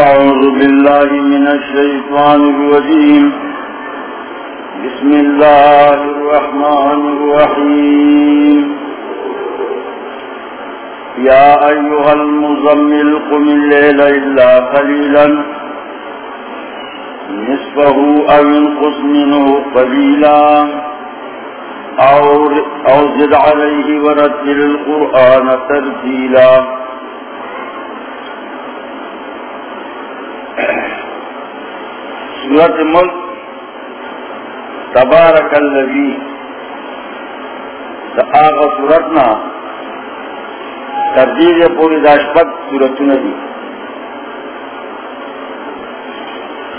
أعوذ بالله من الشيطان الرجيم. بسم الله الرحمن الرحيم. يا أيها المزمل قم الليل إلا قليلا. نصفه أو انقص منه قليلا. أو, أو زد عليه ورتل القرآن ترتيلا. سورة ملک تبارک اللذی دا آغا سورتنا تردید پوری داشپت سورتون دی.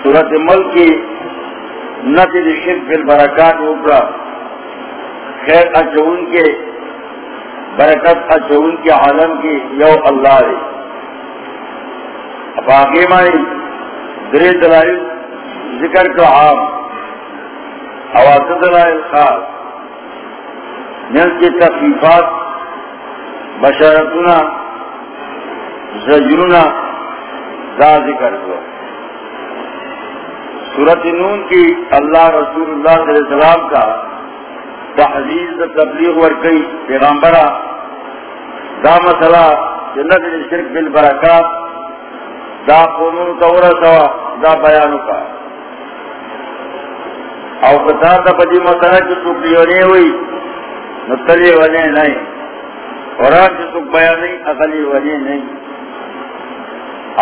سورت ملک کی نتل شرک بالبرکات اوپرا. خیر اچھون کے، برکت اچھون کے عالم کی یو اللہ ہے اب آگے مائی درے دلائل ذکر کا عام. حواس دلائل خاص. مل کی تخفیفات بشارتنا، زجرنا، دا ذکر کو سورت نون کی اللہ رسول اللہ صلی اللہ علیہ وسلم کا تحزیز تبلیغ ورکی پیغامبرہ دا مسئلہ جنت شرک بالبرکات، دا قانون تورا سوا دا بیانو کا. او بتا دا پدی مسئلہ کی تو بیونے ہوئی نتلی ونے نہیں قرآن کی تو بیانی اقلی ونے نہیں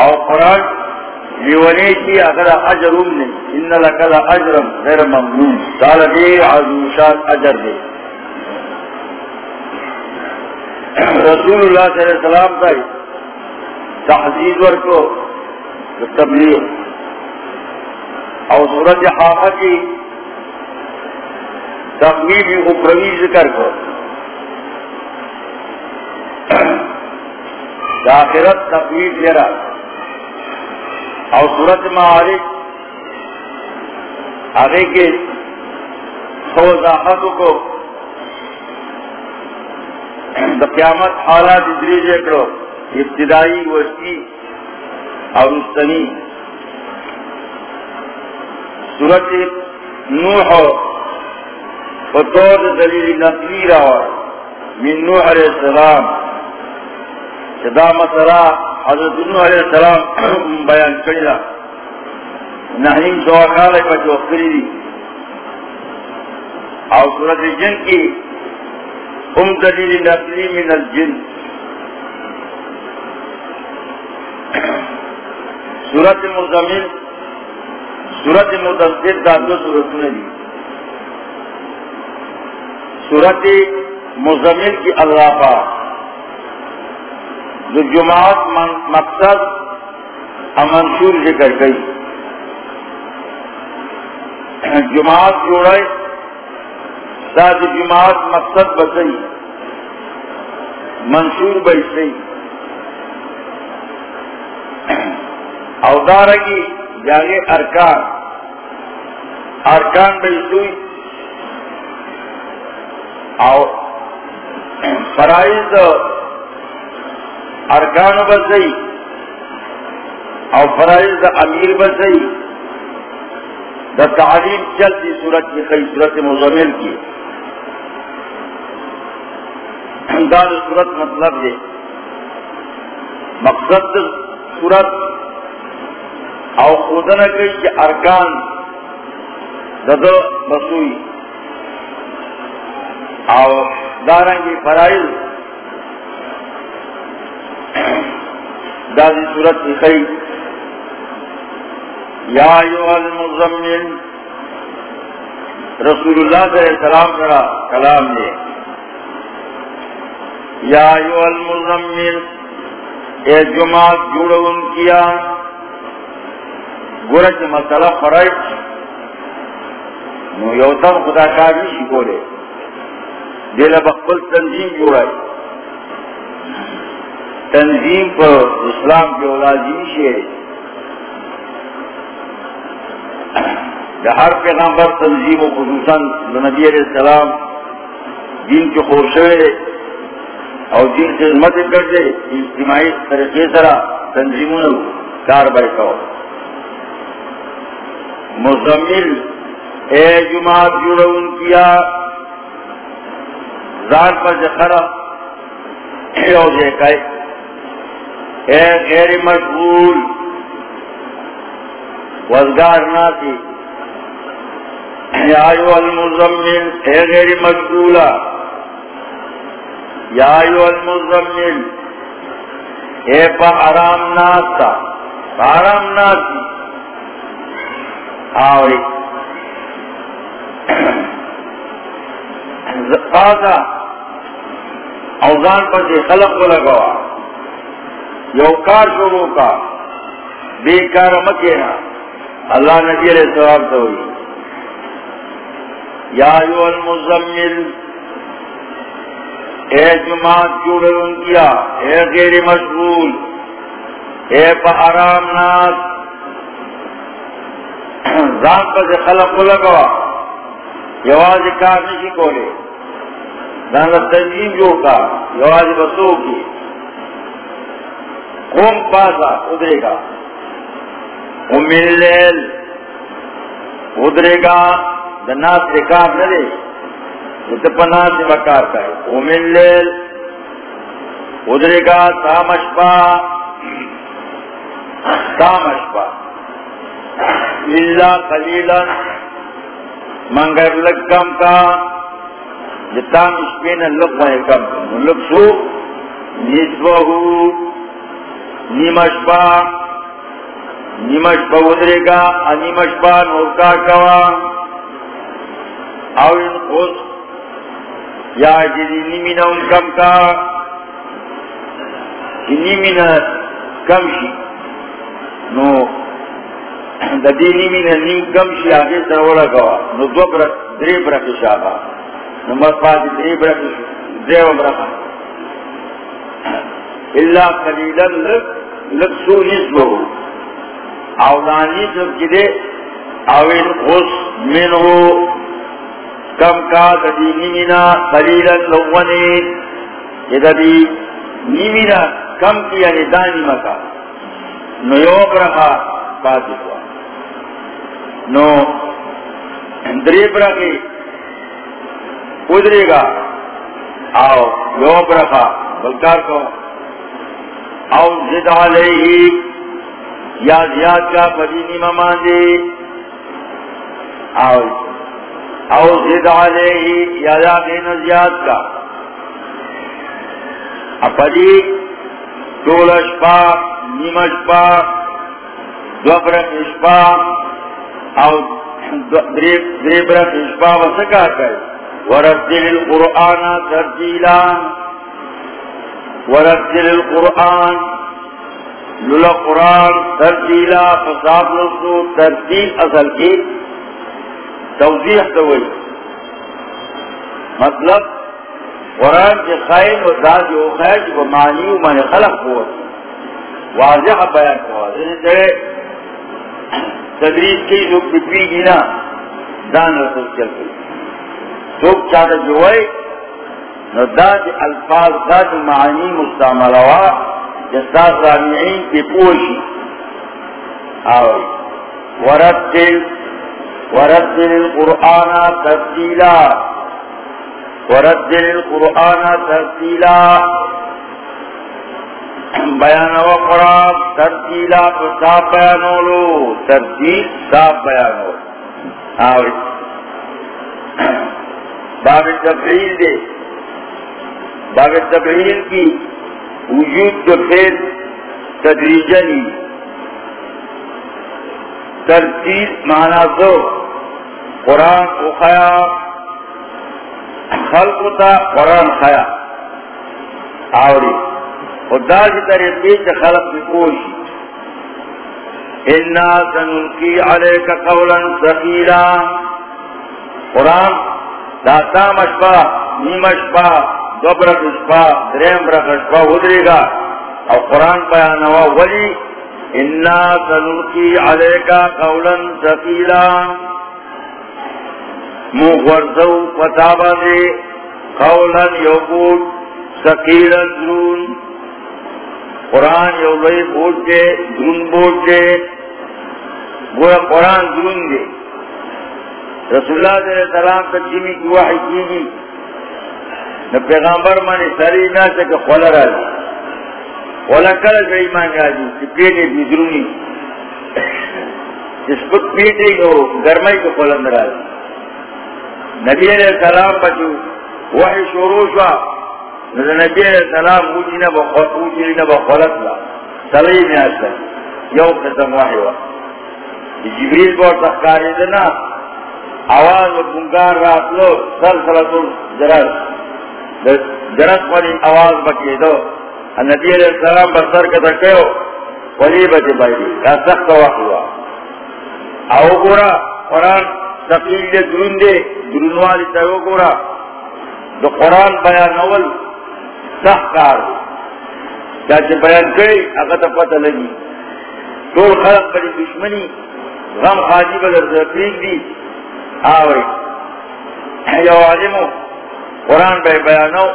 او قرآن لیونے کی اگر اجرم نہیں ان لکل اجرم غیر ممنون. دال دیر عزوشات اجر دے رسول اللہ صلی اللہ علیہ وسلم کا تحزیز ورکو تبلیغ. اور صورت حافظ کی تقویب اپروی ذکر کو۔ داخرت تقویب جرا اور صورت معارف، آگے کے سو وضاحتوں کو قیامت حالات ادری کرو۔ ابتدائی وسطی اور مستنی۔ سورت نوح بطور دلیل نقلی رہا من نوح علیہ السلام. صدا مسئلہ حضرت نوح علیہ السلام بیان کرلا نحیم سوا کالے کا جو اخری دی. اور سورت جن کی ام دلیل نقلی من الجن. سورت مزمل سورت مدثر دا دو سورتوں نے دی. سورت مزمل کی اللہ پاک۔ جو جماعت مقصد منشور ذکر گئی جماعت جوڑے ساتھ جماعت مقصد بسئی۔ منشور بسئی اوتار کی جاگے ارکان۔ ارکان بسوئی اور فرائض ارکان بسئی اور فرائض امیر بسئی دا تعلیم چلتی صورت کی کئی صورت مزمل کی دار صورت مطلب ہے مقصد صورت اور خودن گئی کہ ارکان دد بسوئی اور دارنگی فرائض دادی صورت کی یا ایوہ المزمن رسول اللہ صلی اللہ علیہ وسلم کا کلام دے یا ایوہ المزمن اے جماعت جوڑ ان کیا گرج مسئلہ فرائض۔ نو یوتم خدا کاری شکو دل بقبل تنظیم جوڑائی تنظیم پر اسلام کے اولادی سے ہر پیغمبر تنظیم و خصوصاً نبی علیہ السلام، دین کے خوشے اور دین سے خدمت کر دے اجتماعی طریقے طرح تنظیموں نے کار بیٹھو مزمل، اے جماعت جڑو ان کیا زار پر جخرا او دے کئی اے غیر مشغول وزگار ناتی یا ایو المزمل، اے غیر مشغولا یا ایو المزمل، اے پا حرام ناس تا پا حرام ناس آوری۔ زقاتا اوزان پر دی خلق کو لگوا۔ یو کار شروع کا بے کار مکینا اللہ نبی علیہ السلام تو ہوئی۔ یا ایو المزمل۔ اے جماعت جوڑے ان کیا۔ اے غیر مشغول۔ اے پا آرام ناس۔ ذات پر سے خلق کو لگوا۔ یواز کار نشی کولے۔ دانا تنجیم جو کا یواز بسو کی۔ قوم پاسا ادرے گا۔ امیل لیل ادرے گا۔ دناس سے کام نہ دے پنا سے بکار کا ہے۔ امن لیل ادرے گا تامشپا تامشپا اللہ خلیلا منگر لگ کم کا۔ جتا مشپین لگ میں کم۔ لگ سو نسبہ نیمشپا نیمشپا ادرے گا انیمشپا نورکا کوا۔ او ان خوش یا جدی نیمین ان کم کا۔ نیمین کم شی۔ نو دا دی نیمین نیم کم شی، آگے سروڑا گوا نو دو برک دری برک شابا۔ نمبر پاس دری برک دریو برک اللہ قلیلا، لک لک سو نسبو اولانی سب جدے اوین خوش منہو. کم کا ددی نیمینا خلیلا لغنی یہ ددی نیمینا کم کی یعنی دانی مکا. نو یو برخا باتی ہوا نو دری برخی ادرے گا۔ آو یو برخا بلکار کو۔ او زد علیہی یا زیاد کا پدینی مماندی جی۔ آو او زد علیہ، یا دین زیاد کا۔ اپدی دول اشپا نیم اشپا دوبرک اشپا او دریبرک اشپا وسکا کر۔ ورسل القرآن ترجیلا ورسل القرآن لولا قرآن ترجیلا فصاب لسو ترجیل اصل کی توضیح تو مطلب قرآن کے خیر و داد و خیر جو معنی و من خلق ہوا واضح بیان ہوا. یعنی جیسے تدریس کی جو پپی گی نا، دان رسول چل گئی تو چاہتا جو ہے نو داد الفاظ داد معنی مستعمل ہوا جستا سامعین کی پوشی آوئی ورد ورتل القرآن ترتیلا ورتل القرآن ترتیلا بیان و قرآن ترتیلا تو صاف بیانو لو. ترتیل صاف بیانو آوری باب تبریل دے۔ باب تبریل کی وجود جو پھر تدریجنی ترتیب مانا دو۔ قرآن کو خیا، خلق تا قرآن خیا۔ آوری۔ خدا کی طریقے سے خلق کی کوشی انا سنلقی علیک قولا ثقیلا قرآن داتا مشپا نیم اشپا دوبرک اشپا، دریم برک اشپا ادرے گا۔ اور قرآن بیانوا ولی، انا سنلقی علیکا قولا ثقیلا مغرزو فتابا دے، قولا یقول ثقیلا ذرون قرآن یو لئی بوجھ دے درون بوجھ دے۔ گویا قرآن درون دے۔ رسول اللہ علیہ السلام تجیمی کی وحی کی گی نہ پیغامبر مانے سری نہ سکے خولا را دی خولا کل سے ایمان را دی کہ پیٹے بھی درونی جس کو پیٹے گو گرمائی کو خولا را دی نبی علیہ السلام بچو، وحی شروع شوا۔ نبی علیہ السلام اوجینا بخولت لا سلی میں آستا یو قسم واحی وا۔ جبریل بہت تخکاری دنا آواز و بنگار رات لو سل سلطو جرس جرس پانی آواز بکی دو. نبی علیہ السلام بسر کتا کہو ولی بچے بائی دی کا سخت واحی وا آو گورا، قرآن تقیل دے، درون دے، درون والی تاو گورا. دو قرآن بیان اول کار چاچے بیان کرے اگر تو پتہ لگی. تو خلق بڑی دشمنی، غم خاجی بدر تفریق دی. آوری. یو عالمو، قرآن بے بیانو.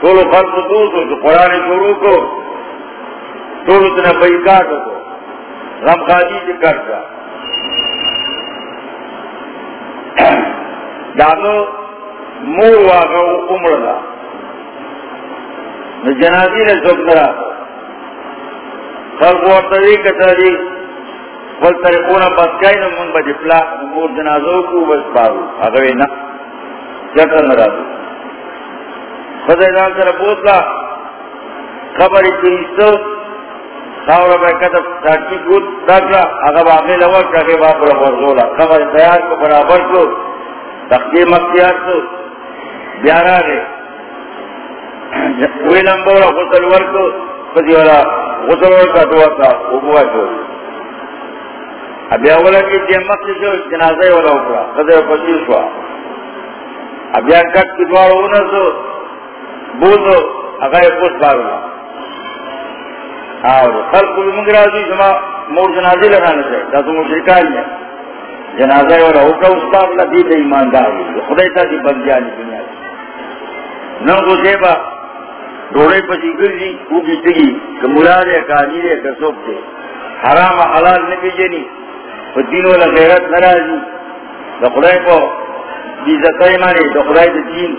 تو خلق دو تو قرآن شروع کو. تو اتنا بیکاتو کو. غم خاجی سے کرتا دانو، مور واقع عمر دا. جنازی نے سکرا خلق ورطوی کتاری بل طریقونا بس بسکائی نمون با جپلا نمور جنازو کو بس پارو اگوی نا، جکر نرازو. خدای دان سر بوتلا، خبری کنیستو خاورا بے کتب تاکی کود تاکلا اگر باقی لوک اگر باقی لوک خبری تیار کو، برابر کو تختی مختیار کو، بیارا گئے وی نمبر غسل ورکو پسی والا غسل ورکا دعا تا ابوا شو. ابیا اولا کی جمعت شو جنازہ والا اکرا قدر پسی شوا۔ ابیا کٹ کی دوار ہونا سو بوزو اگر پوس بارونا اور خلق المنگرازی شما مور جنازی لگانے سے۔ تا تو مشرکان ہے۔ جنازہ والا اکرا اس پاک لدید ایماندار خدای تا دی بندیانی دنیا ننگو زیبا ڈوڑے پسی گرزی وہ بھی تگی، کہ مراد ہے کانی ہے، کہ سوک حرام حلال نے بھی جنی۔ دین والا غیرت نرازی دا خدای کو بیزتائی مانے دا خدای دا دین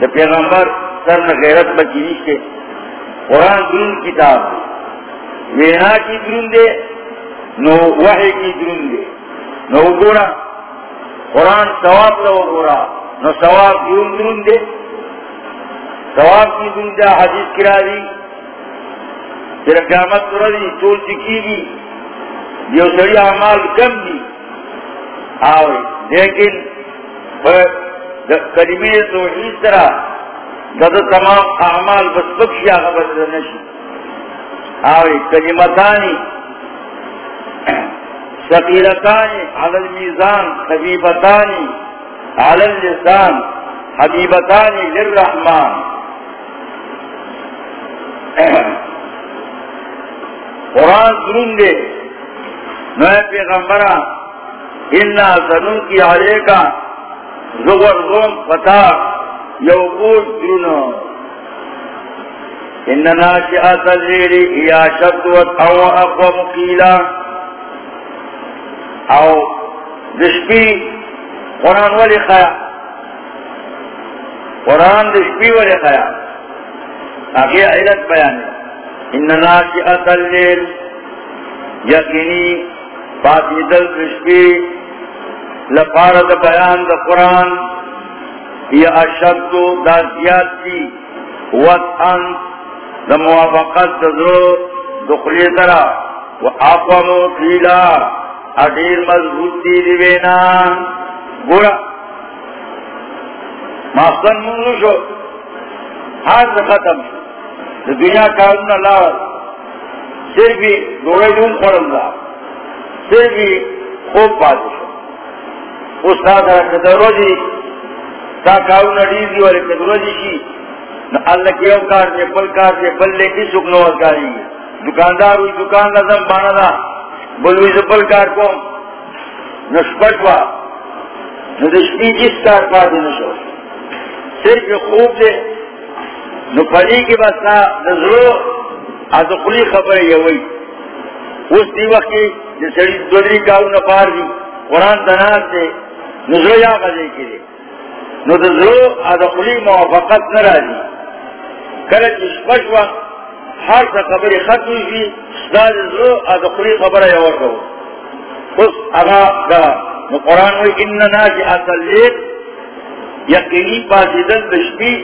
دا پیغمبر سر میں غیرت بچی نیشتے قرآن درون کتاب وینا کی درون دے نو وحی کی درون دے نو گورا قرآن ثواب لو گورا نو ثواب درون درون دے ثواب کی دنیا حدیث کرا دی پھر قیامت کرا دی چول چکی دی یہ سڑی اعمال کم دی۔ آوے لیکن کلمے تو اس طرح دد تمام اعمال بس بخشیا خبر نشی۔ آوے کلمتانی سقیرتانی علی المیزان خبیبتانی علی اللسان حبیبتانی للرحمن۔ قرآن سنون دے۔ نئے پیغمبرہ، انا سنون کی آلے کا زغر غم پتا یوگوش درنو اننا شئت اللیلی یا شدوت او اقوى مقیلا او دشپی قرآن والی خیا۔ قرآن دشپی والی خیا۔ آگے علت بیان اننا کی اصل لیل یقینی باتی دل رشبی لپارد بیان دا قرآن یہ اشد دا زیاد کی وطن دا موافقت دا ذرو دخلی درہ و اقوامو فیلا اڈیر مضبوطی دیوینا گورا ماستن منگو شو ہاتھ ختم شو دنیا کارنا لاور صرف بھی دوڑے دون پڑھن دا صرف بھی خوب بادشاہ اس کا کدرو جی تا کارنا ڈیزی والے کدرو جی کی اللہ کیوں کار سے بل کار سے بل لے کی سکھ نو کاری دکاندار ہوئی دکان کا دم بانا تھا بلوئی سے بل کار کو نسپٹوا ندشمی جس کار پا دے نشو صرف خوب دے نو پلی کی بسا نظرو ادخلی خبر یہ ہوئی اس دی وقت کی سڑی دوری کاؤ نپار دی، قرآن تناز سے نظر یا غزے کے لیے نظر ادخلی موافقت نہ راضی کرت اسپش وقت ہر سا خبر ختم ہوئی نظر ادخلی خبر یہ اور اس اگا دا قرآن ہوئی اننا جی اصل لیت یقینی پاسیدن پاسدن دشتی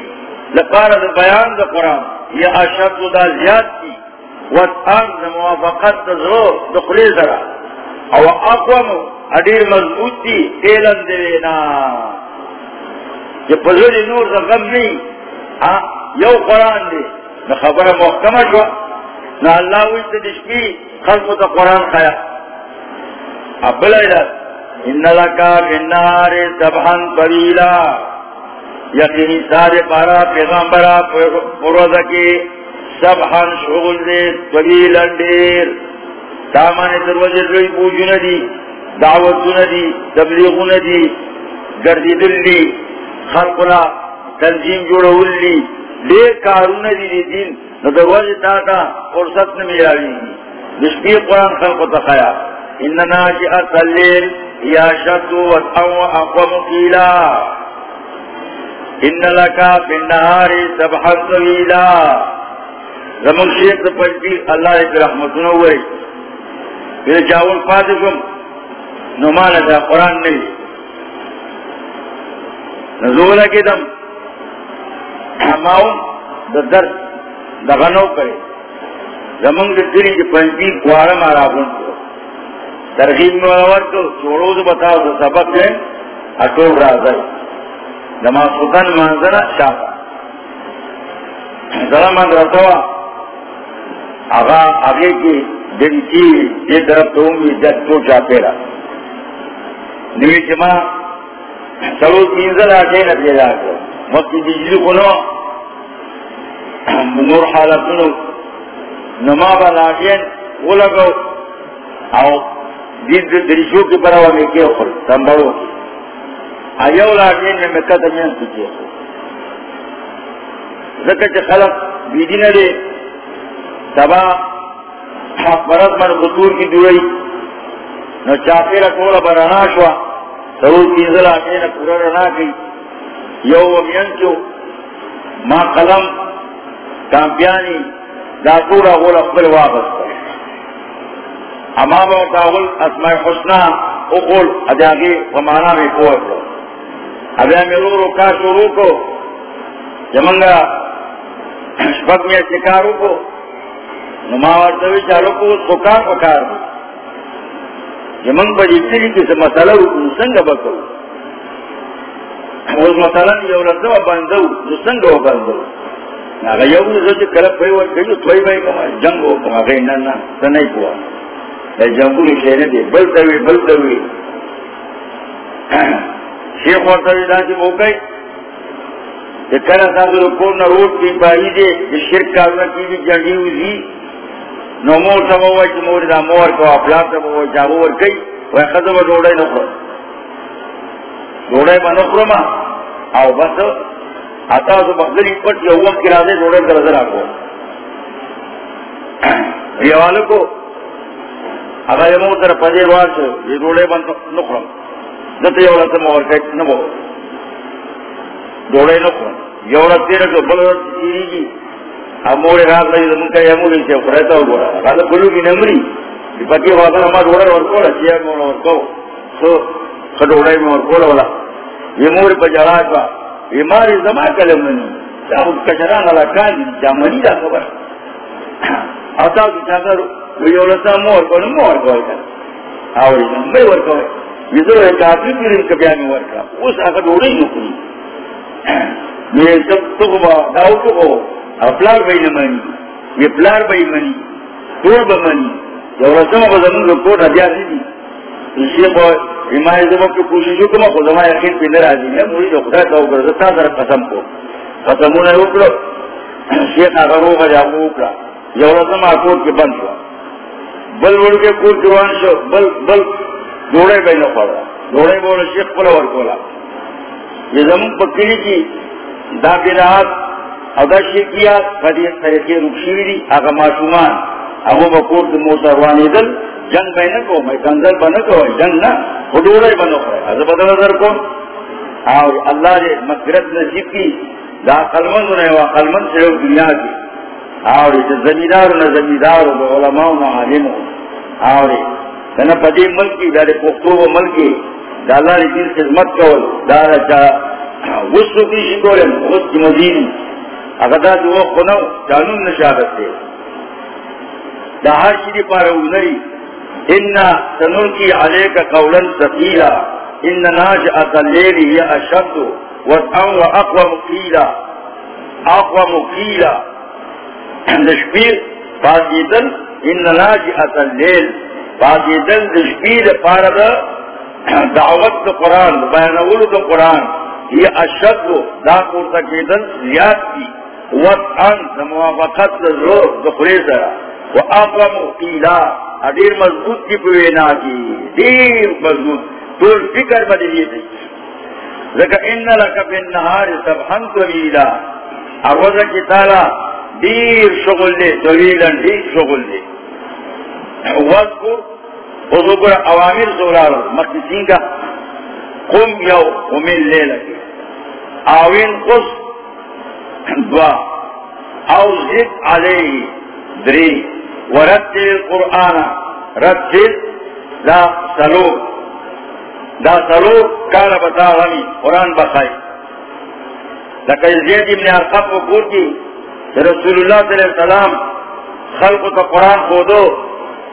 لپارد بیان دا قرآن۔ یا اشد دا زیاد کی۔ وطان موافقت دا ذرو دخلی ذرا او اقوام ادیر مضبوط دی ایلن دینا. یہ پزوری نور دا غم نہیں یو قرآن دی. نا خبر محکمہ شو. نا اللہ ویس دا دشتی خلق دا قرآن خیا. اب بلائدہ ان لکا بنار سبحان طویلا یقینی سارے پارا پیغمبرا پروزہ کے سبحان شغل دے طویل اندیر دامان دروجہ روی پوجو ندی دعوتو ندی تبلیغو ندی، گردی دلی خلقنا تنظیم جوڑا لی لے کارو ندی دی دین دروجہ تاتا فرصت نمی آوی نشبی قرآن خلق تخیا اننا جی اصلیل یا شدو وطعو اقوم قیلا ان لکا بنہاری سبحت طویلا زمان شیخ دا پجدی اللہ ایک رحمتنا ہوئی پھر جاول فاتحکم نمانا دا قرآن نہیں نزولا کی دم ہماؤن دا درد دا غنو کرے زمان دا دلی دا پجدی کوارا مارا بند ترغیب میں اور تو چھوڑو تو بتاؤ تو سبق ہے اٹول راز ہے دما سکن منظر شاپا ذرا من رہتا ہوا آگا آگے کی دن کی یہ طرف تو ہوں جد تو چاہتے رہا۔ نوی جمع چلو منظر آگے نہ دے جا کر مکی بجلی کو نو، نور حالت نو۔ نما با لاگین وہ لگو۔ آؤ دین دریشو کی براوا میں کیا خل سنبھڑو ایو لاغین میں مکہ تمین کی کیا ذکر چھ خلق بیدی نہ دے سبا مرد من بطور کی دوئی. نو چاپی رکھولا برانا شوا. سرور کی ذل آگین پورا رنا کی. یو ومین چو ما قلم کامپیانی دا پورا غول اقبل واپس کر. اما با تاول اسماء حسنا اقول ادیاگی ومانا میں قوت لو ادیا میں رو رکا شروع کو. جمنگا شپک میں شکارو کو. نماور دوی چالو کو اس پکار دو جمنگ بجی تیری کسی مسئلہ رکو سنگ بکو اس مسئلہ یو رسو بندو سنگ و بندو اگر یو رسو چی کلب بھئی ورکیو توی بھئی کما جنگ ہو کما غیر نانا سنائی کوا جنگولی شہنے دے بلتوی بلتوی شیخ ورطوی دا چی موقعی کہ کلا ساندر کون روڈ کی بائی دے کہ شرک کارنا کی بھی جنگی ہوئی نو مور سا موئی چی موری دا مور کو اپلاب سا موئی چاہو ورکی وی خضب دوڑای نخور دوڑای با نخورما او بس اتا سو بخدری پٹ یا وقت کی رازے دوڑای تا درزر آکو ریوالو کو اگر یہ موتر پدے وار سے یہ روڑے بند نکھرم دتے یہ ورت مور کے نبو روڑے نکھرم یہ ورت تیرے کو بل تیری جی اب مورے رات لگی تو من کا یہ مولی سے فرہتا ہو گورا کہا بلو کی نمری۔ یہ پکی واسا ہما روڑے اور کولا چیا مولا اور کو سو خڈوڑے میں اور کولا والا۔ یہ مورے پا جڑا کا یہ ماری زمان کلم نہیں۔ چاہو کشران علا کانی جامنی دا خبر۔ اتا کی چاہتا ویولتا مور کو مور کو آوری نمبر ورکو ویزو ہے۔ کافی پیرین کبیانی ورکا اس آقا دوڑی نکلی۔ میں سب تقبا داو تقو اپلار بای نمانی یہ پلار بای منی توڑ بمانی دی اسی زمان کی کوششو کما خود یقین پی نرازی مولی جو خدا تاو تا در قسم کو قسمون شیخ آقا بند بل بل کے کور جوان شو. بل بل دوڑے بے پڑا دوڑے بولے شیخ پلا ور بولا یہ زمین پکڑی کی دا اگر شرکیات قدیر طریقے رکشیوی دی، اگر معصومان اگو بکور دی موسر دل، جنگ بے نکو میں کنزل بنکو جنگ نا خدور بنو ہے از بدل نظر کو اور اللہ نے مغفرت نصیب کی، دا قلمن نے وا قلمن سے دنیا کی۔ اور اس زمیدار نہ زمیدار و علماء نہ عالم اور نہ پدی ملک کی دار پختو و ملک کی۔ دا اللہ نے دین خدمت کو دار چا وسو کی شکورن اس کی مدین اگدا جو خنو قانون نشادت دے دا ہر شری پارا اونری انا سنلقی علیک قولا ثقیلا ان ناجعت اللیل ہی اشد وطعن و اقوى مقیلا اقوى مقیلا دشبیر فاسیدن ان ناجعت اللیل فاسیدن دشبیر پارا دا دعوت دا قرآن بیانول دا قرآن. یہ اشد دا قرطہ کیدن زیاد کی وطعن موافقت زور دخلی سرا و اقوام قیلا دیر مضبوط کی پوینا کی. دیر مضبوط. طول فکر بدلی دی لکا ان لکا فی النهار سبحان طویلا. اروزا کی تالا دیر شغل دے. طویلا دیر شغل دے. وذکر. وذکر اوامر زورارو مقصین کا. قم یو قمل لے لگی آوین قص دعا او زد علیہ دری ورتل القرآن. رتل دا سلوک دا سلوک کالا بتا غمی قرآن بخائی لکہ زید ابن ارقب کو کور کی رسول اللہ صلی اللہ علیہ وسلم خلق تو قرآن خودو.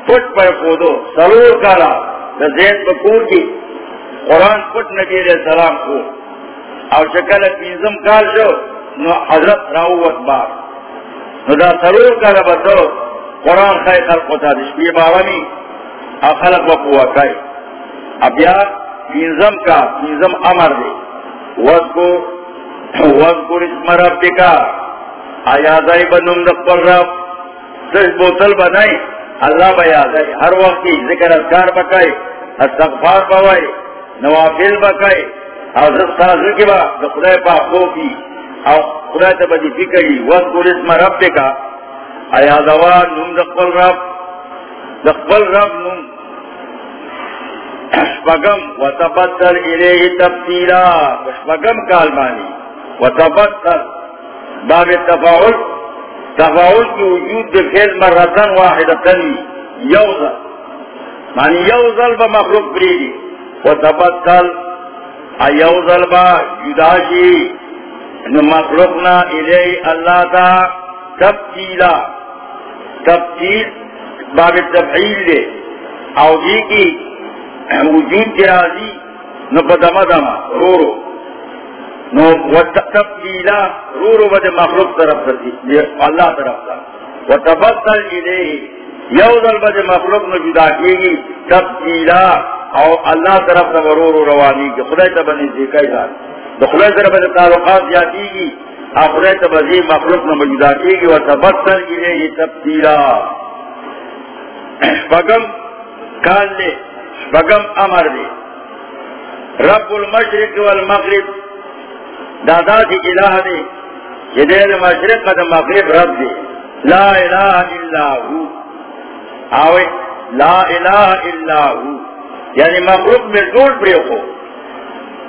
پٹ پر خودو. سلوک کالا دا زید کو کور کی قرآن پٹ نبی علیہ السلام کو. اور شکل پیزم کال جو نو حضرت راوت بار. نو دا سرور کا ربطو قرآن خی خلق و تا دشبی بارمی خلق و قوہ اب یا پینزم کا پینزم امر دے وذکو وذکو اسم رب کا آیادائی بنم دقبر رب. سج بوتل بنائی اللہ بیادائی ہر وقت کی ذکر اذکار بکائی استغفار بوائی نوافل بکائی حضرت سازر کی با دخلے پا خوفی او خدا تا بدی فکری وذکر اسم رب کا آیا دوا نم دقبل رب. دقبل رب نم شپگم وتبتل الیه تبتیلا شپگم کالمانی وتبتل باب التفاعل تفاعل کی وجود دفیل مرتن واحدتن یوزل. معنی یوزل با مخلوق بریدی وتبتل ایوزل با جداشی مخلوقنا الی اللہ تا تبتیلا تبتیل باب تبعیل دے. او دی کی وجود کی راضی. نو پدم دم رو رو. نو تبتیلا رو رو بد مخلوق طرف دی اللہ طرف تا. وتبتل الی یوزل بد مخلوق نو جدا کی گی تبتیلا او اللہ طرف تا رو رو روانی کی، خدای تا بنی دیکھائی دار. دخلے در بد تعلقات جاتی گی اخرے تبزی مخلوق نہ موجودہ کی گی و تبتل الیہ تبتیلا شپگم کال لے شپگم امر دے رب المشرق والمغرب. دادا کی الہ دے جدیر مشرق دا مغرب رب دے لا الہ الا ہو آوے لا الہ الا ہو یعنی مخلوق میں ٹوٹ پڑے ہو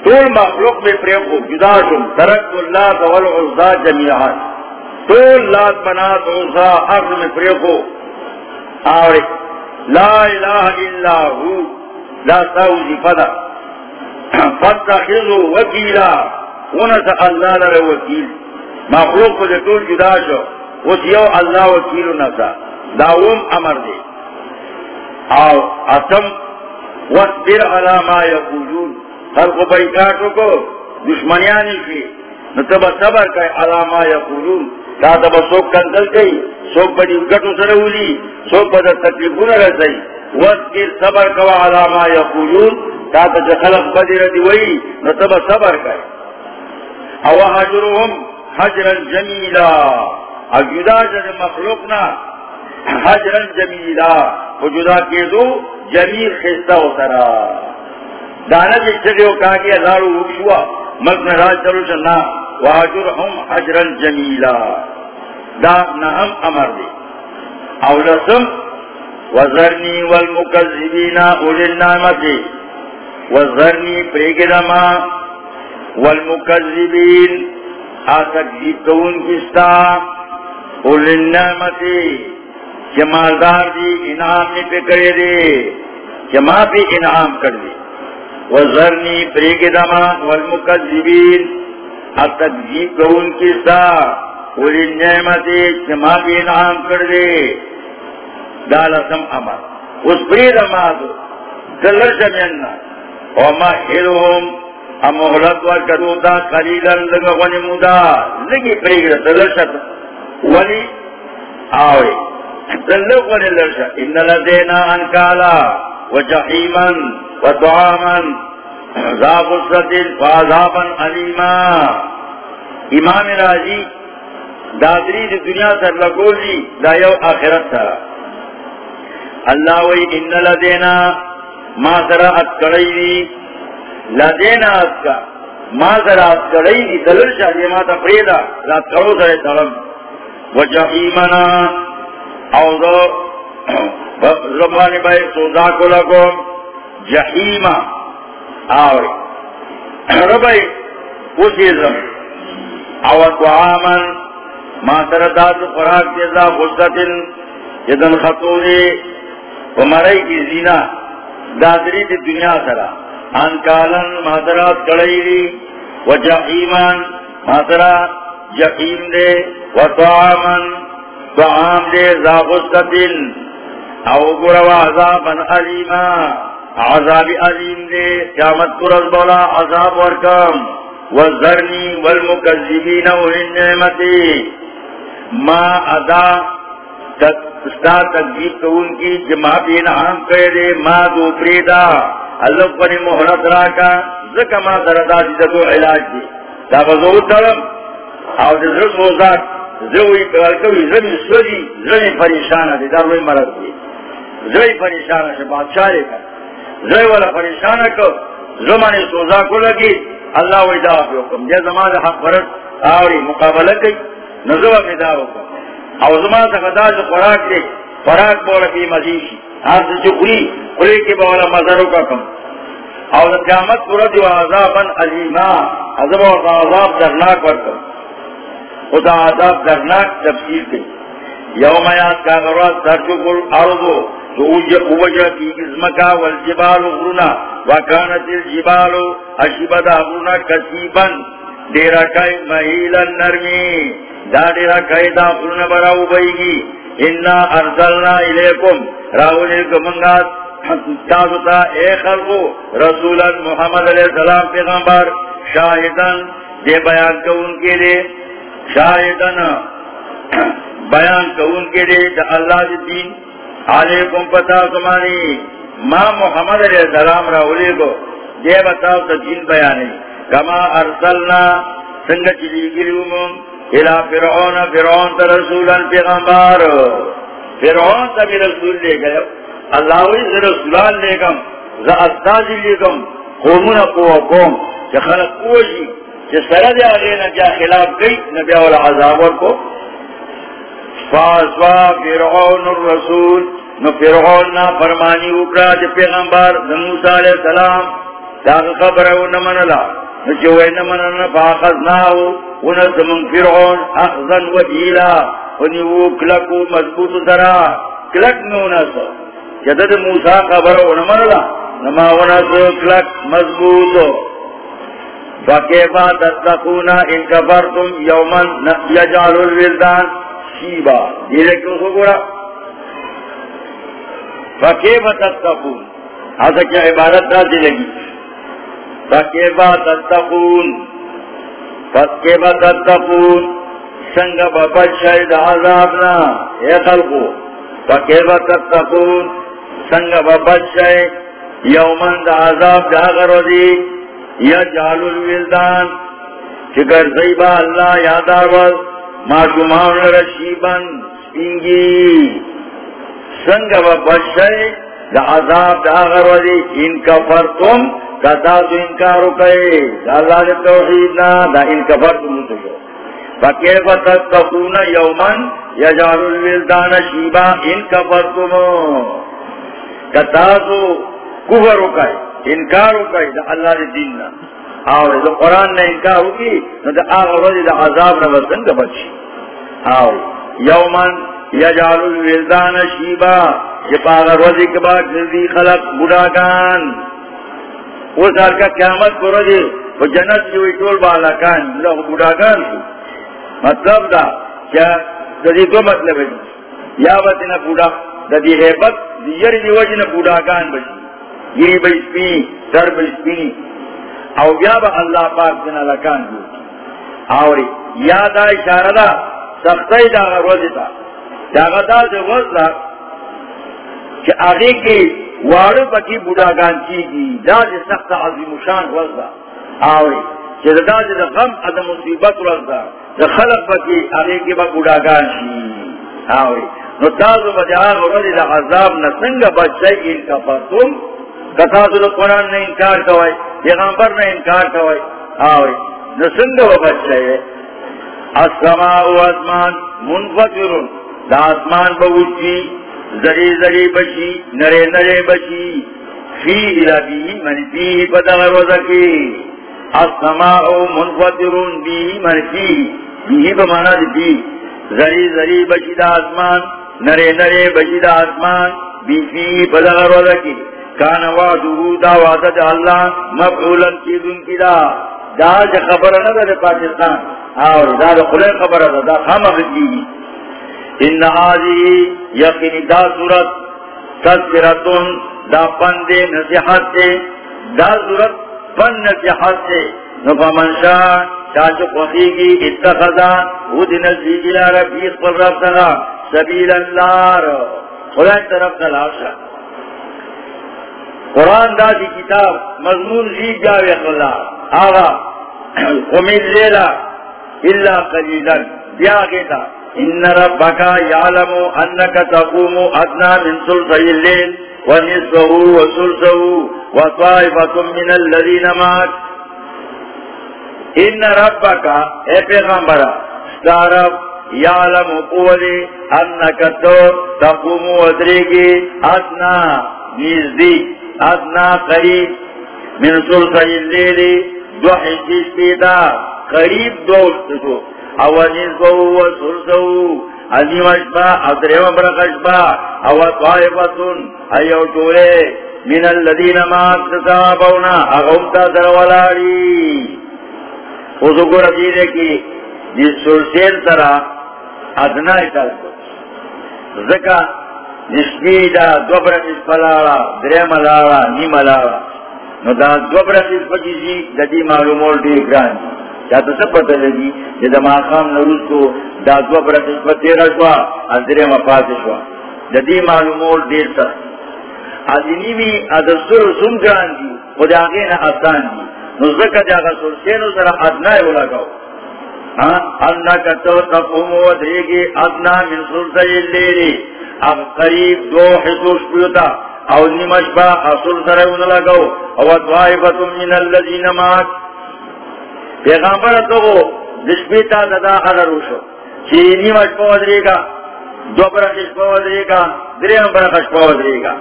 طول مخلوق میں پریم کو جدا شم ترک اللہ دول عزا جمیعات طول لات بنات عزا عرض میں پریم کو آوری، لا الہ الا ہو، لا ساوزی فدا. فتخذو وکیلا انسا اللہ لر وکیل. مخلوق کو طول جدا شو اس یو اللہ وکیل نسا. داوم امر دے. آو، اتم وَاسْبِرْ عَلَى مَا يَقُولُونَ خلق بیکاتو کو دشمنیانی کی نہ نتبا صبر کئی. علامہ یا یقولون. تا تبا سوک کنزل کئی. سوک بڑی گٹو سرولی سوک بڑا تکلیفون رسائی. وذکر صبر کوا علامہ یا یقولون. تا تا خلق بدی ردی وئی. نتبا صبر کئی. او حجرهم حجرا جمیلا. او جدا جد مخلوقنا. حجرا جمیلا. و جدا کیدو جمیل خستہ و سرا. دانا جی چلیو کہا کہ لارو اکشوا ملک میں راج چلو چلنا واجرهم حجرا جمیلا دا نہم امر دے۔ اولسم وزرنی والمکذبین اولی النعمت وزرنی پریگدما والمکذبین آتکذیب کون کستا۔ اولی النعمت جمالدار دی، انعام نے پہ کرے دے۔ جما پہ انعام کر دے۔ وزرنی پریگدما والمکذبین آتکذیب کون کستا اولی نعمت جما پہ انعام کر دے۔ دالتم امر۔ اس پرید امادو دلر جمیننا وما حلوهم امہلت ورکتوتا قلیلا لگا غنی مودا لگی پرید دلر شد۔ ولی آوی دلر غنی لرشا ان لدینا انکالا وجحیما ودعاما ذا غصت فعذابا علیما امام راجی دادری دی دنیا سر لگول دی دا یو آخرت سرہ اللہ وی ان لدینا ما ذرا اتکڑی دی. لدینا اتکا ما ذرا اتکڑی دی، دلل شاہدی ما تا پریدا. لا اتکڑو سرے تلم وجحیمنا او دو زبانی بائی سوزا کو لگو. جحیما آوری ربائی اسی زم او دعامن ما ذرا داد قرآن کیزا غصتن جدن خطوری مرائی کی زینا. دادری دی دنیا سرا. انکالن مادرات کڑی و جحیمان مادرا جحیم دے. و طعامن طعام دے زاغستتن او گرو عذابا علیما عذاب علیم دے، قیامت کرز بولا عذاب ورکم. والذرنی والمکذبین والنعمتی ما ادا ستا تقدیب کو ان کی جمع بھی نام کرے دے، ما دو پریدا اللہ پر محلت را کا، زکا ما سردا جدتو علاج دی. تا بزور ترم. او دزر سوزاک زوی کلکوی زمی سوزی زمی پریشانا دی در روی مرد دی. زوی پریشانا شا بادشاہ لے کر زوی والا پریشانا کو زمانی سوزاکو لگی، اللہ وی دا حکم۔ جے زمان حق فرد آوری مقابلہ کی نظوہ میں دا حکم۔ او زمان تا خدا جو خوراک دے، خوراک بولا کی مزیشی۔ ہاں آن جو خلی خلی کی بولا مزرو کا کم۔ او دا قیامت پورا جو عذابا علیما، عذاب و عذاب درناک ورکم خدا عذاب درناک تفسیر دے۔ یوم یاد کا غرات ترچو کل عرضو تو اوجہ والجبال غرنا وکانت الجبال غرنا دیرا کئی نرمی دا دیرا کئی دا قرن براو انا ارسلنا الیکم اے خلقو، رسولا محمد علیہ السلام پیغمبر. شاہدن دے بیان کو ان کے لیے شاہدن بیان کو ان کے لیے دا اللہ دین. علیکم پتا سمانی ما محمد علیہ السلام راو لیکو دے بتاو تا دین بیانی. کما ارسلنا سنگ چلی گریوم الى فرعون. فرعون تا رسولا پیغمبار فرعون تا بھی رسول لے گئے. اللہ وی رسولان لے گم. زا استاذ لے گم. قومنا قوہ قوم. چا خلق قوشی چا سرد آلینا جا خلاف گئی. نبی اولا عذابر کو فاسوا فرعون الرسول. نو فرعون نا فرمانی اکرا جا پیغمبر موسیٰ علیہ السلام. داغ خبر ہے انمن اللہ نچو انمن اللہ فاقذناہو فاقذناو انزمن فرعون اخذن وجیلا. ونیو کلکو مضبوط سرا. کلک نونسو جدد موسیٰ خبر ہے انمن اللہ نما ونسو کلک مضبوط. فکیفا تتقونا ان کفرتم یومن یجعل الولدان. شیبا دیرے کیوں سو گورا فکیفا تتقون؟ حضا کیا عبارت دا دی لگی فکیفا تتقون؟ فکیفا تتقون؟ سنگ ببت شاید عذابنا، اے خلقو۔ فکیفا تتقون؟ سنگ ببت شاید یومن دا عذاب دا غرودی یا جالو الولدان۔ چکر زیبا اللہ یادار بس ما شمان سپینگی. سنگ و بشای دا عذاب دا ان کفرتم کتا تو انکارو کئے دا اللہ دے توحیدنا دا انکفر تو مجھو فکیف تتقون یومن یجعل الولدان شیبا انکفر تو کتا تو کفر کئے انکارو کئے دا اللہ دے دیننا آوری دا قرآن نے انکارو کی دا آغا وزی دا عذاب نہ نبسن دا بچی آوری یومن یجعل الولدان شیبا یہ پاغا وزی کبا جلدی خلق بڑاگان وہ سال کا قیامت کرو جی وہ جنت کی ہوئی ٹول بالا کان لوگ بوڑھا مطلب دا، کیا ددی دو مطلب ہے. یا بس نہ بوڑھا ددی ہے بت یری دی وجہ نہ بوڑھا گان بچی. گری بھائی پی سر بھائی پی. او یا با اللہ پاک جنا لکان جو آوری یا دا اشارہ دا سختی دا روزی تا یا غدا دا وزا کہ آگے کی وارو پکی بوڑھا کی گی دا جی سخت عظیم شان وزا آوری چیز دا جی دا غم ادم مصیبت وزا دا دا خلق پکی آگے کی با بوڑھا گان کی آوری نو تازو بجار وردی دا عذاب نسنگ بچائی ان کا پرتم کتازو دا قرآن نے انکار کوئی پیغمبر نے انکار کوئی آوری نسنگ بچائی السماء و ازمان منفطرون۔ دا آسمان بوچی زری زری بچی، نرے نرے بچی۔ فی الابی من فی پتہ روزکی السماء منفطرون، بی من فی بی بمانا دی، بی۔ زری زری بچی دا آسمان، نرے نرے بچی دا آسمان۔ بی فی پتہ روزکی کان وعدو دا وعدد اللہ مفعولا کی دن کی دا دا جا خبر ندا دا پاکستان. آور دا دا خلے خبر دا دا خامق کی ان آجی یقینی دا صورت تذکرتن دا پن دے نصیحت دے دا صورت پن نصیحت دے نفا منشا چاچو خوخیگی اتخذا او دی نزیگی لارا بیس پر رب سبیل اللہ خدا طرف تلاشا قرآن دا دی کتاب، مضمون زیب جاوی اللہ آغا قمیل لیلہ اللہ قلیلا. بیاغی دا ان ربك يعلم انك تقوم ادنى من ثلثي الليل ونصفه وثلثه وطائفة من الذين معك ان ربك اے پیغمبر ستارب یعلم قولی انکا تو تقوم ودریگی ادنا نیزدی ادنا قریب من ثلثي الليل. دو حجیش پیدا قریب دوست تو او نزبو و سلسو عظیم اشبا او دریم برقشبا او طائفتون ایو چولے من اللذین مات تصابونا اغمتا دروالاری خوزو کو رجیدے کی جس سلسین ترا. ادنا اتاز ذکا نشبی دا دوبر اسپلارا دریم لارا نیم لارا نو دا دوبر اسپجیزی دا دی معلومول دی گران دی چاہتا سب پتہ لگی کہ دا ماقام نروس کو دا دو برکش پر تیرہ شوا اندر مفاد شوا دا دی معلومول دیر سا ادنی بھی ادستر سن کران دی خود آگین آسان دی نزدکا جاگا سرسینو سر سینو سر ادنائی اولا گاو اللہ کا تو تقوم و دریگی ادنا من سلسل لیلی اب قریب دو حسوش پیوتا او نمش با اصل سر اولا گاو او ادوائفتم من اللذین مات. پیغمبر تو دشپیتا ددا حضر روشو چینی مشپا ودری گا. دو برخش پا ودری گا. دریم برخش پا ودری گا.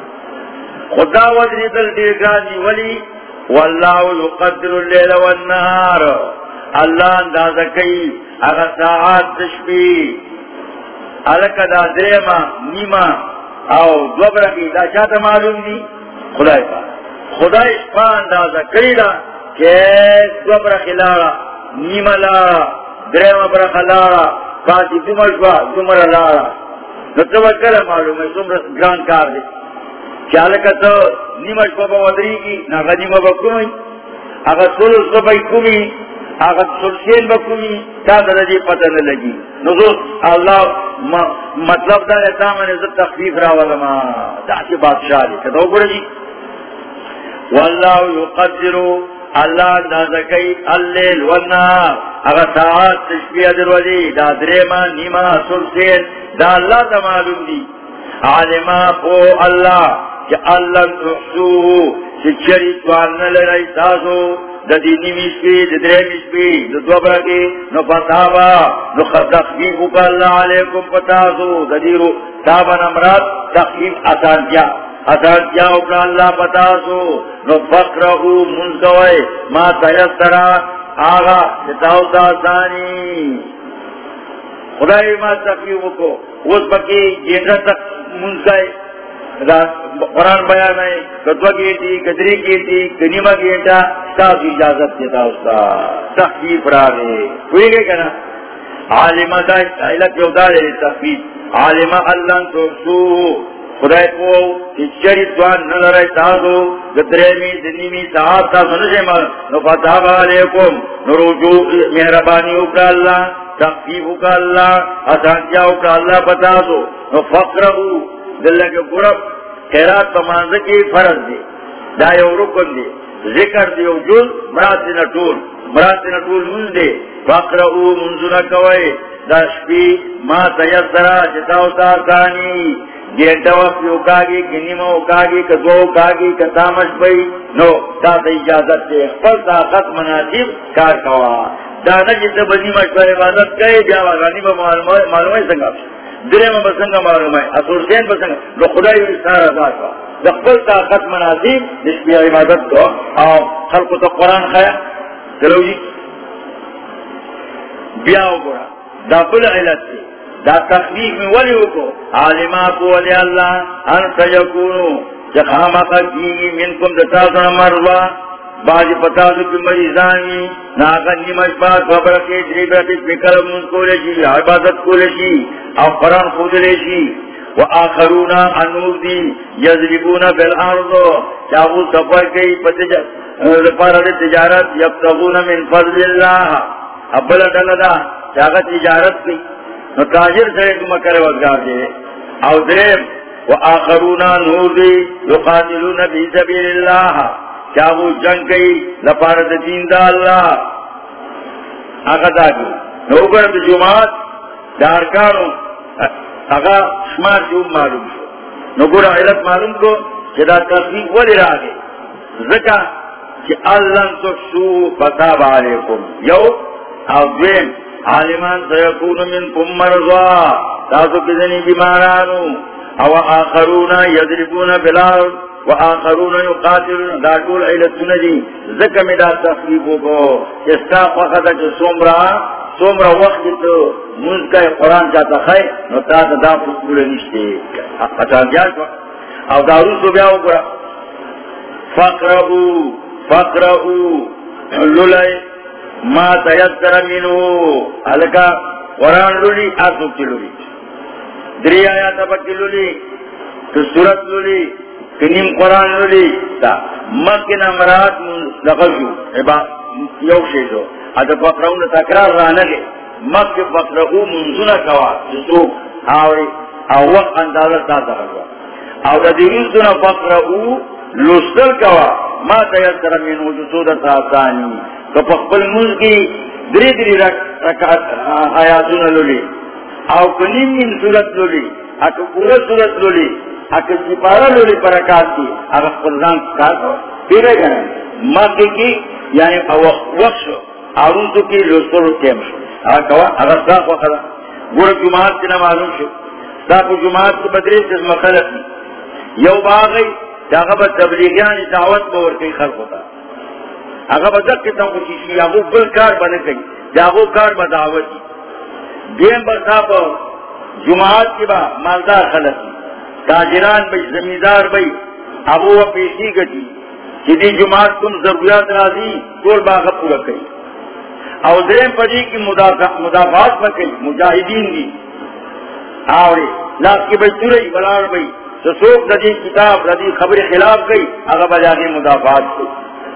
خدا ودری دل دیگانی ولی واللہ یقدر اللیل والنہار. اللہ اندازہ کئی. اگر ساعات دشپی علکہ دا دریما نیما او دوبرقی دا چاہتا معلوم دی خدای پا خدای شپا اندازہ کئی دا کہ دو لارا نیم لارا درم برخ لارا کاسی دمشوا دمر لارا نتو کل معلوم ہے سمر گران کار دی. چالکا تو نیمشوا با ودری کی ناغا نیمہ با کمی اگر سلس با کمی اگر سلسین با تا در دی پتہ نلگی نزو اللہ مطلب دا رہتا میں نے تخفیف را ولما دا سی بادشاہ دی کتاو کتو گرنی واللہ یقدرو اللہ نازکی اللیل والنہار۔ اگر ساعت تشبیہ دروازی دا دریما نیما سلسین دا اللہ تا معلوم دی۔ عالما پو اللہ کہ اللہ تحسوه کہ چری توان نلرائی تاسو دا دی نیمیش پی دا دریمیش پی دوبرا کی نو فتابا نو خد تخفیفو کا اللہ علیکم پتاسو دا تابا نمرات تخفیف آسان کیا آسان کیا اکرا اللہ پتاسو نو فقرہو منزگوئے ما تیسرا آغا چتاو تا آسانی خدای ما تخفیفو کو اس بکی جنگا تک منزگوئے قرآن بیان ہے کدو گیٹی کدری گیٹی کنیما گیٹا تاس اجازت دیتا اس کا تخفیف را گئے۔ ہوئی گئے کنا عالمہ دا علت جو دا دے تخفیف عالمہ اللہ تو سو۔ خدای کو چری دوان نلرائی تازو گدریمی دنیمی ساعت تا سنشے مر نو فتحب علیکم۔ نو رجوع مہربانی اکر اللہ تخفیف اکر اللہ اسانتیا اکر اللہ بتازو نو فقرہو دلہ کے قرب خیرات پمانز کی فرض دی، دا یو رکن دی، ذکر دی یو جز مرات نٹول مرات نٹول منز دی فقرہو منزو نکوئی دا شپی ما تیسرا جتاو تاکانی گیٹا وقت اکاگی گنیمہ اکاگی کدو اکاگی کتامش بھئی نو تا تا اجازت دے خپل طاقت مناسب کار کوا۔ دانا جتا بنی مشور عبادت کئے جاوہ غانی با معلوم ہے سنگا۔ درے میں بسنگا معلوم ہے، اصول سین بسنگا لو خدای سارا ذات کا دخل طاقت مناسب نسبی عبادت کو۔ اور خلق تو قرآن خیا چلو جی بیاو گورا دا کل علت دی. دا تخلیق میں ولی کو عالمات ولی اللہ انت یکونو جخامت کی منکم دتاسنا مروا باج پتا دو کی مریضانی ناغنی مجبات وبرکی دریبرتی فکر من کو لشی جی، عبادت کو لشی جی، او قرآن خود لشی جی۔ و آخرون انور دی، یضربون بالارض چاہو سفر کئی پارد تجارت، یبتغون من فضل اللہ۔ ابلا ڈلدا چاہا تجارت کی نو تاجر سے مکر وزگار دے۔ او درم و آخرون نور دی، یقاتلون بی سبیل اللہ۔ چاہو جنگ کئی لپارت دین دا اللہ۔ آگا دا کی نو گرد جماعت دارکانو آگا شمار جوم معلوم شو۔ نو گرد علت معلوم کو جدا تصویق ولی را گئے۔ ذکا کہ اللہ تفسو فتاب علیکم۔ یو، او عالمان سیکون منکم مرضا۔ تاسو کزنی بیمارانو۔ او آخرون یدربون بلارد وآخرون یقاتلون دا طول علتون دی ذکر میں دا تخلیقوں کو جستا فقط جو سومرا سومرا وقت تو منز کا قرآن چاہتا خواہ نو تا دا فکر نشتے اچھا گیا شو. او دارو تو بیاو کرا فقرہو فقرہو لولائے ما تیسر منو حلکا قرآن لولی آسو کی لولی دری آیات پکی لولی تو سورت لولی کنیم قرآن لولی تا مکن امرات لغشو عبا یو شیدو ادا فقرون تکرار رانگے مکن فقرہو منزونا کوا جسو آوری او اندازت تا تغلوا او دا دیوزونا فقرہو لستر کوا. ما تیسر منو جسو دا ساسانی. تو فقبل منز کی دری دری رکعت آیاتون لولی او کنیم من صورت لولی اکو پورا صورت لولی اکر سپارہ لولی پرکات کی، اگر قرآن کار کو پیرے گئے۔ مکہ کی یعنی وقت شو، آرون تو کی لوستر تیم شو۔ اگر کوا، اگر صاف وقت گوڑ جماعت کی نمازون شو۔ صاف جماعت کی بدری سے مخلق یو باغی جاگہ با تبلیغیان دعوت بور کئی خلق ہوتا اگر با دک کتا خوشی شی اگو بل کار بنے کئی جاگو کار با دعوتی دیم با صاف جماعت کی با مالدار خلق کی تاجران بھائی زمیندار بھائی ابو و پیشی گٹی جدی جماعت تم ضروریات راضی ٹول باغ پورا کری اور درم پڑی کی مدافعات میں کئی مجاہدین دی. آوری، لاکھ کی بھائی ترئی بلار بھائی سسوک ردی کتاب ردی خبر خلاف گئی اگر بجا کے مدافعات کی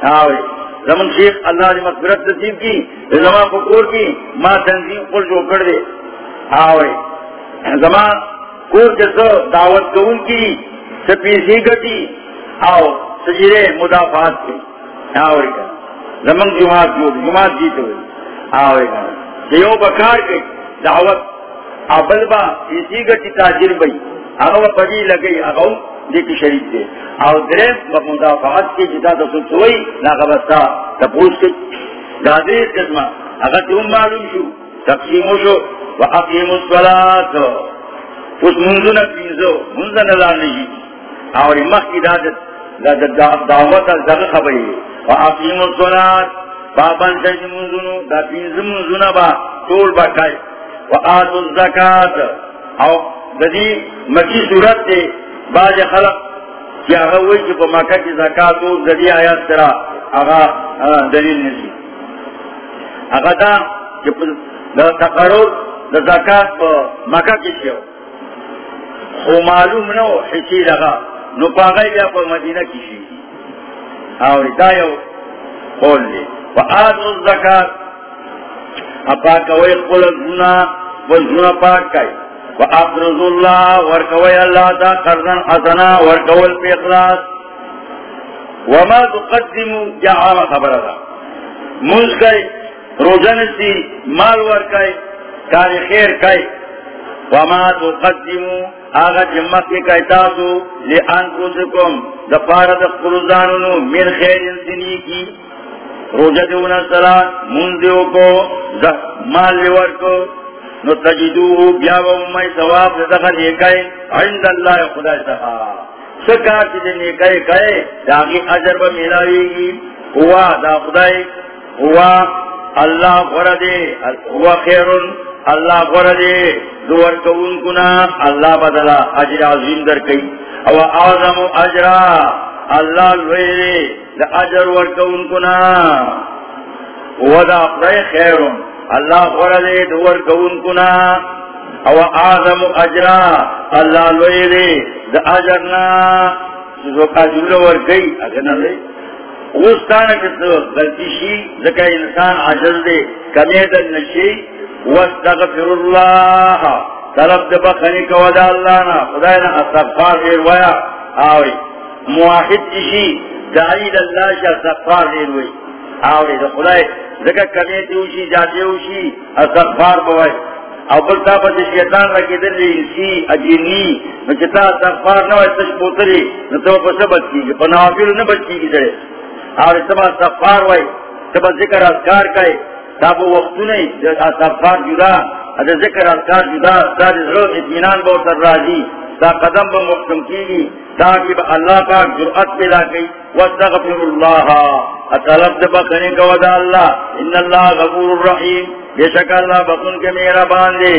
آوری رمن شیخ اللہ نے مغفرت نصیب کی، زمان فکور کی ماں تنظیم پر جو کر دے. آوری، زمان کور جسو دعوت کو ان کی، سپیسی گٹی، آؤ، سجیرے مدافعات کی آوری کا زمن جماعت جو جماعت جیتے ہوئی آوری کا دیو بکار کے دعوت آبل با اسی گٹی تاجر بھئی اگو پڑی لگئی اگو دیکھ شریف دے۔ اور درم مدافعات کی جتا تو سوچ ہوئی نہ خبرتا تپوس کے۔ دادے قسمہ اگر تم معلوم شو، تقسیم شو وہ اقیم الصلاۃ اس منزل پینزو منزل لال نہیں اور مخ کی دادت دعوت الزغ خبری۔ وہ اقیم الصلاۃ بابن شاید منزنو دا پینز منزنو با طول با کئی و آتو الزکاة او دی مکی صورت دے باج خلق کی آغا ہوئی چی پا مکہ کی زکاة و دی آیات سرا آغا دلیل نسی آغا دا چی پا تقرر، دا زکاة پا مکہ کی شیو خو معلوم نو حسی لگا نو پاگئی بیا پا مدینہ کی شیو آوری دا یو قول لی فآتو الزکاة اپاکوئی قل الزنا والزنا پاک کئی فآقرض اللہ ورکوئی اللہ دا قرضن حسنا ورکوئی پی اخلاص. وما تقدمو، یا جعام خبر دا منز کئی روزن سی مال ورکئی کاری خیر کئی وما تقدمو آغا جمک کی کئی تاسو لئنفسکم دا پارد قرزانونو من خیر انسنی کی۔ روزہ دیونا سلام منزیو کو مال لیور کو نو تجدو بیاو امی ثواب دخل یہ کہے، عند اللہ خدا سہا۔ سکا چیزیں یہ کہے کہے داغی عجر با ملاوی گی۔ ہوا دا خدای، ہوا اللہ غردے ہوا خیرن۔ اللہ غردے دور کون کنا، اللہ بدلا عجر عظیم در کئی۔ او آزم اجرا، اللہ لوئے دا اجر ورکا ان کو نا ودا اقضائی خیرون اللہ خوردے دا ورکا ان کو نا او آزم اجرا، اللہ لوئے دے، دا اجرنا سوزو قاجر ورکای اگر نا دے اوستانا کتو غلطی شی زکا انسان عجر دے، کمیدن نشی۔ واستغفر اللہ طلب دبا خنی ودا اللہ نا. خداینا استغفار دیر ویا. آوری موحد جشی دعید اللہ شاہ سفار دیر ہوئی آوری دا خدای ذکر کمیتی ہوشی جاتے ہوشی سفار بوائی او بلتا پتی شیطان رکی در لی انسی، اجینی. نو چتا سفار نو ایتش بوتری نو تو پس بچ کی گی. پناوفیلو نو بچ کی گی دره آوری سبا سفار وائی سبا ذکر اذکار کئی تاب وقت نہیں سفار جدا ذکر اذکار جدا، دا ضرور اتمنان بہت راضی دا قدم بہ محکم کی گی تاکہ با اللہ کا جرأت پیدا کی واستغفر اللہ اطلب دبا کرنے کا ودا اللہ ان اللہ غفور الرحیم بے شک اللہ بخن کے میرا باندے